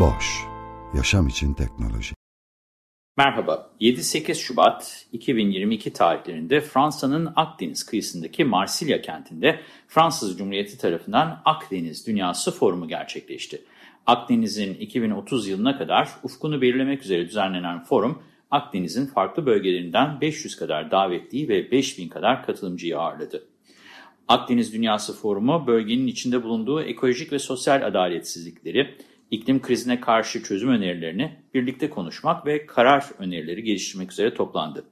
Boş, yaşam için teknoloji. Merhaba, 7-8 Şubat 2022 tarihlerinde Fransa'nın Akdeniz kıyısındaki Marsilya kentinde Fransız Cumhuriyeti tarafından Akdeniz Dünyası Forumu gerçekleşti. Akdeniz'in 2030 yılına kadar ufkunu belirlemek üzere düzenlenen forum, Akdeniz'in farklı bölgelerinden 500 kadar davetli ve 5000 kadar katılımcıyı ağırladı. Akdeniz Dünyası Forumu, bölgenin içinde bulunduğu ekolojik ve sosyal adaletsizlikleri, iklim krizine karşı çözüm önerilerini birlikte konuşmak ve karar önerileri geliştirmek üzere toplandı.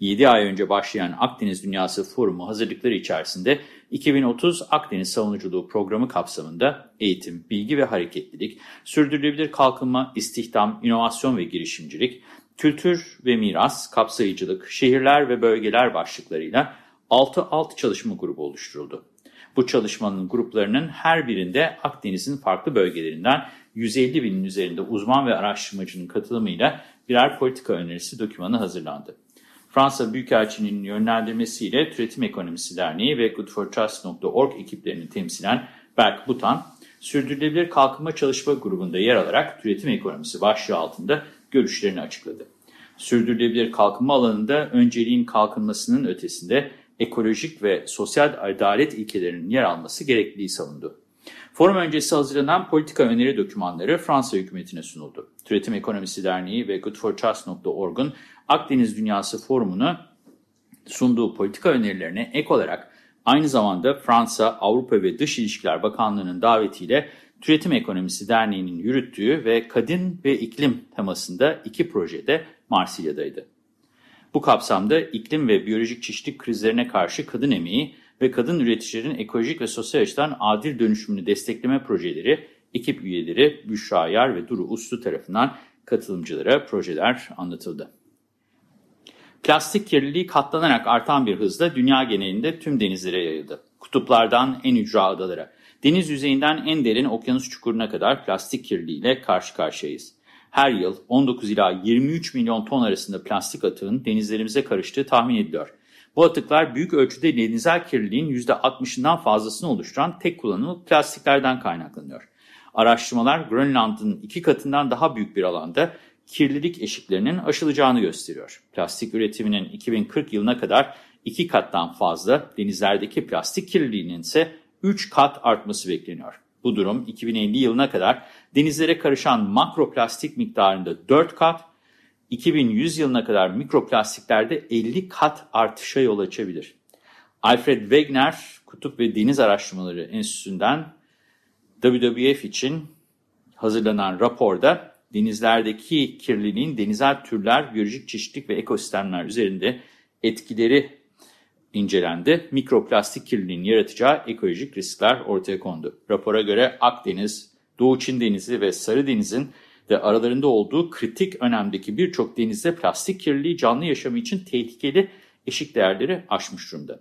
7 ay önce başlayan Akdeniz Dünyası Forumu hazırlıkları içerisinde 2030 Akdeniz Savunuculuğu Programı kapsamında eğitim, bilgi ve hareketlilik, sürdürülebilir kalkınma, istihdam, inovasyon ve girişimcilik, kültür ve miras, kapsayıcılık, şehirler ve bölgeler başlıklarıyla 6 alt çalışma grubu oluşturuldu. Bu çalışmanın gruplarının her birinde Akdeniz'in farklı bölgelerinden 150 binin üzerinde uzman ve araştırmacının katılımıyla birer politika önerisi dokümanı hazırlandı. Fransa Büyükelçiliğinin yönlendirmesiyle Türetim Ekonomisi Derneği ve goodfortrust.org ekiplerini temsilen Berk Butan, Sürdürülebilir Kalkınma Çalışma Grubu'nda yer alarak Türetim Ekonomisi başlığı altında görüşlerini açıkladı. Sürdürülebilir kalkınma alanında önceliğin kalkınmasının ötesinde ekolojik ve sosyal adalet ilkelerinin yer alması gerekliliği savundu. Forum öncesi hazırlanan politika öneri dokümanları Fransa hükümetine sunuldu. Türetim Ekonomisi Derneği ve goodfortrust.org'un Akdeniz Dünyası Forumu'nu sunduğu politika önerilerine ek olarak aynı zamanda Fransa, Avrupa ve Dış İlişkiler Bakanlığı'nın davetiyle Türetim Ekonomisi Derneği'nin yürüttüğü ve kadın ve iklim temasında iki projede Marsilya'daydı. Bu kapsamda iklim ve biyolojik çeşitlilik krizlerine karşı kadın emeği ve kadın üreticilerin ekolojik ve sosyal açıdan adil dönüşümünü destekleme projeleri, ekip üyeleri Büşra Yar ve Duru Uslu tarafından katılımcılara projeler anlatıldı. Plastik kirliliği katlanarak artan bir hızla dünya genelinde tüm denizlere yayıldı. Kutuplardan en ücra adalara, deniz yüzeyinden en derin okyanus çukuruna kadar plastik kirliliğiyle karşı karşıyayız. Her yıl 19 ila 23 milyon ton arasında plastik atığın denizlerimize karıştığı tahmin ediliyor. Bu atıklar büyük ölçüde denizel kirliliğin %60'ından fazlasını oluşturan tek kullanımlık plastiklerden kaynaklanıyor. Araştırmalar Grönland'ın iki katından daha büyük bir alanda kirlilik eşiklerinin aşılacağını gösteriyor. Plastik üretiminin 2040 yılına kadar iki kattan fazla, denizlerdeki plastik kirliliğinin ise 3 kat artması bekleniyor. Bu durum 2050 yılına kadar denizlere karışan makroplastik miktarında 4 kat, 2100 yılına kadar mikroplastiklerde 50 kat artışa yol açabilir. Alfred Wegener, Kutup ve Deniz Araştırmaları Enstitüsü'nden WWF için hazırlanan raporda denizlerdeki kirliliğin denizel türler, biyolojik çeşitlilik ve ekosistemler üzerinde etkileri incelendi. Mikroplastik kirliliğin yaratacağı ekolojik riskler ortaya kondu. Rapora göre Akdeniz, Doğu Çin Denizi ve Sarı Deniz'in de aralarında olduğu kritik önemdeki birçok denizde plastik kirliliği canlı yaşamı için tehlikeli eşik değerleri aşmış durumda.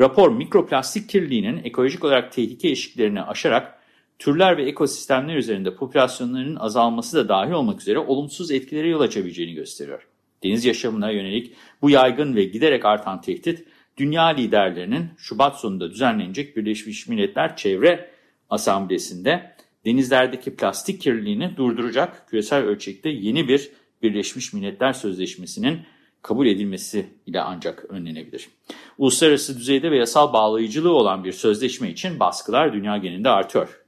Rapor mikroplastik kirliliğinin ekolojik olarak tehlike eşiklerini aşarak türler ve ekosistemler üzerinde popülasyonlarının azalması da dahil olmak üzere olumsuz etkilere yol açabileceğini gösteriyor. Deniz yaşamına yönelik bu yaygın ve giderek artan tehdit, dünya liderlerinin Şubat sonunda düzenlenecek Birleşmiş Milletler Çevre Asamblesi'nde denizlerdeki plastik kirliliğini durduracak küresel ölçekte yeni bir Birleşmiş Milletler Sözleşmesi'nin kabul edilmesi ile ancak önlenebilir. Uluslararası düzeyde ve yasal bağlayıcılığı olan bir sözleşme için baskılar dünya genelinde artıyor.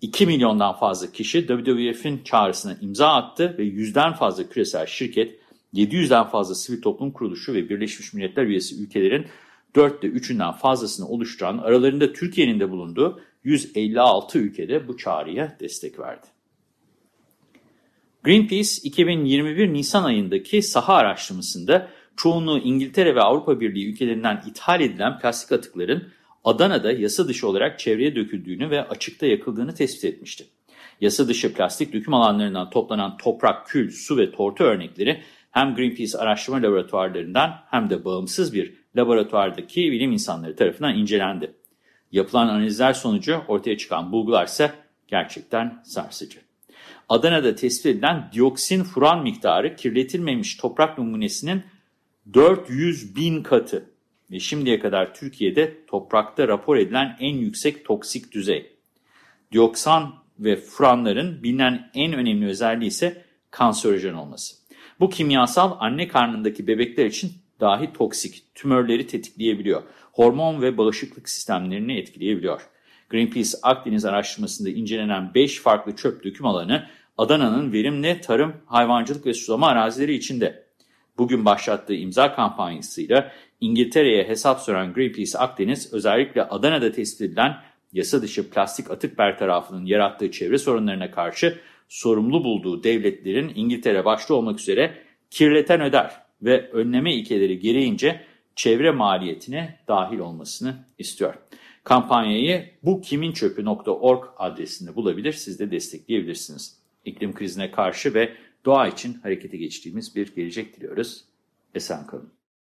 2 milyondan fazla kişi WWF'in çağrısına imza attı ve yüzden fazla küresel şirket, 700'den fazla sivil toplum kuruluşu ve Birleşmiş Milletler üyesi ülkelerin 4'te 3'ünden fazlasını oluşturan aralarında Türkiye'nin de bulunduğu 156 ülkede bu çağrıya destek verdi. Greenpeace 2021 Nisan ayındaki saha araştırmasında çoğunluğu İngiltere ve Avrupa Birliği ülkelerinden ithal edilen plastik atıkların Adana'da yasa dışı olarak çevreye döküldüğünü ve açıkta yakıldığını tespit etmişti. Yasa dışı plastik döküm alanlarından toplanan toprak, kül, su ve tortu örnekleri hem Greenpeace araştırma laboratuvarlarından hem de bağımsız bir laboratuvardaki bilim insanları tarafından incelendi. Yapılan analizler sonucu ortaya çıkan bulgular ise gerçekten sarsıcı. Adana'da tespit edilen dioksin furan miktarı kirletilmemiş toprak numunesinin 400 bin katı ve şimdiye kadar Türkiye'de toprakta rapor edilen en yüksek toksik düzey. Dioksan ve furanların bilinen en önemli özelliği ise kanserojen olması. Bu kimyasal anne karnındaki bebekler için dahi toksik, tümörleri tetikleyebiliyor. Hormon ve bağışıklık sistemlerini etkileyebiliyor. Greenpeace Akdeniz araştırmasında incelenen 5 farklı çöp döküm alanı Adana'nın verimli tarım, hayvancılık ve sulama arazileri içinde. Bugün başlattığı imza kampanyasıyla İngiltere'ye hesap soran Greenpeace Akdeniz özellikle Adana'da tespit edilen yasa dışı plastik atık bertarafının yarattığı çevre sorunlarına karşı sorumlu bulduğu devletlerin İngiltere başta olmak üzere kirleten öder ve önleme ilkeleri gereğince çevre maliyetine dahil olmasını istiyor. Kampanyayı bukiminçöpü.org adresinde bulabilir, siz de destekleyebilirsiniz. İklim krizine karşı ve doğa için harekete geçtiğimiz bir gelecek diliyoruz. Esen kalın.